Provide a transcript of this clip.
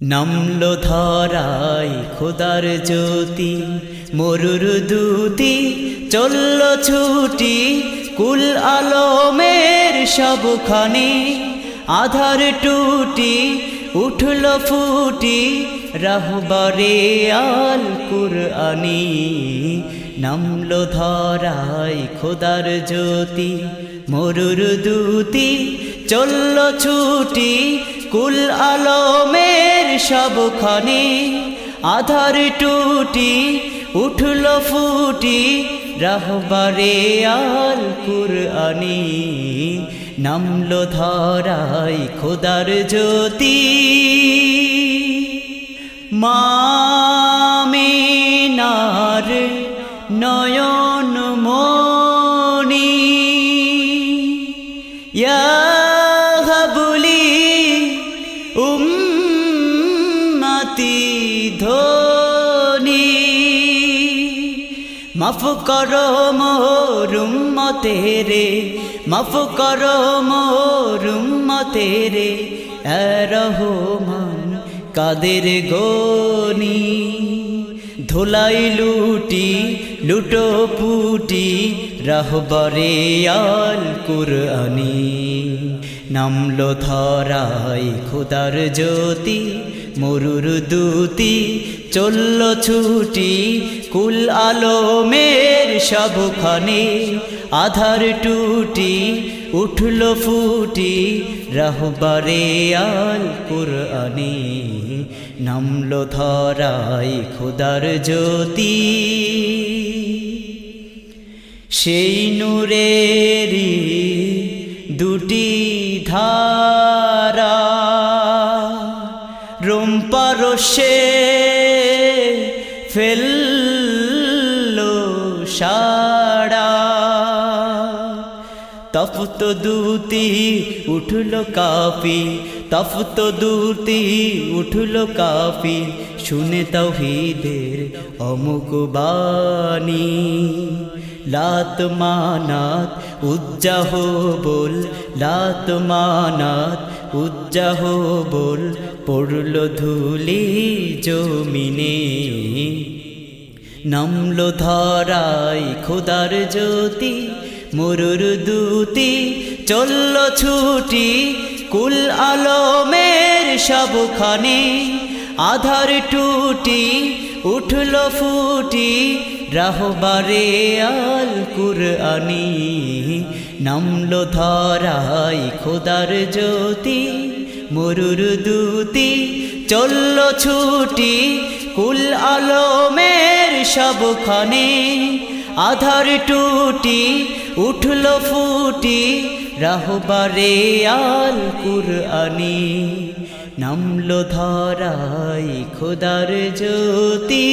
নামল ধরাই খোদার জ্যোতি, মরুর দুতি, চলল ছুটি, কুল আলমের সবখানে, আধার টুটি, উঠল ফুটি, রাহবারে আল কুরআনি। নামল ধরাই খোদার জ্যোতি, মরুর দুতি, চলল ছুটি কুল আলমের সবখানে আধার টুটি উঠল ফুটি, রাহবারে আল কুরআনি। নামল ধরাই খোদার জ্যোতি। মামিনার নয়ন মনি মাফ করো মোরুম্মতে রে মাফ করো মোরুম্মতে রে রহমান কাদের গনি? ধোলাই লুটি, লুটো পুটি, রাহবরে আল কুরআনি। নামলো ধরাই খুদার জ্যোতি, মরুর দুতি, চলল ছুটি, কুল আলমের সবখানে আধার টুটি, উঠল ফুটি, রাহবারে আল কুরআনি। নামল ধরাই খুদার জ্যোতি। সেই নূরেরি দুটি ধারা রুম্পারসে ফেল সারা তপ্ত দুতি উঠল কাপি তফত দুতি উঠল কাপি শুনে তৌহিদের অমুক বাণী। লাত মানাত উজ্জাহ বল, লাত মানাত উজ্জাহ বল, পড়ল ধুলি জমিনে। নামল ধরাই খোদার জ্যোতি, মরুর দুতি, চলল ছুটি কুল আলমের সবখানে আধার টুটি উঠল ফুটি, রাহবারে আল কুরআনি। নামল ধরাই খোদার জ্যোতি, মরুর দুতি, চলল ছুটি। কুল আলমের সবখানে আধার টুটি, উঠল ফুটি রাহবারে আল কুরআনি নামলো ধরাই খোদার জ্যোতি।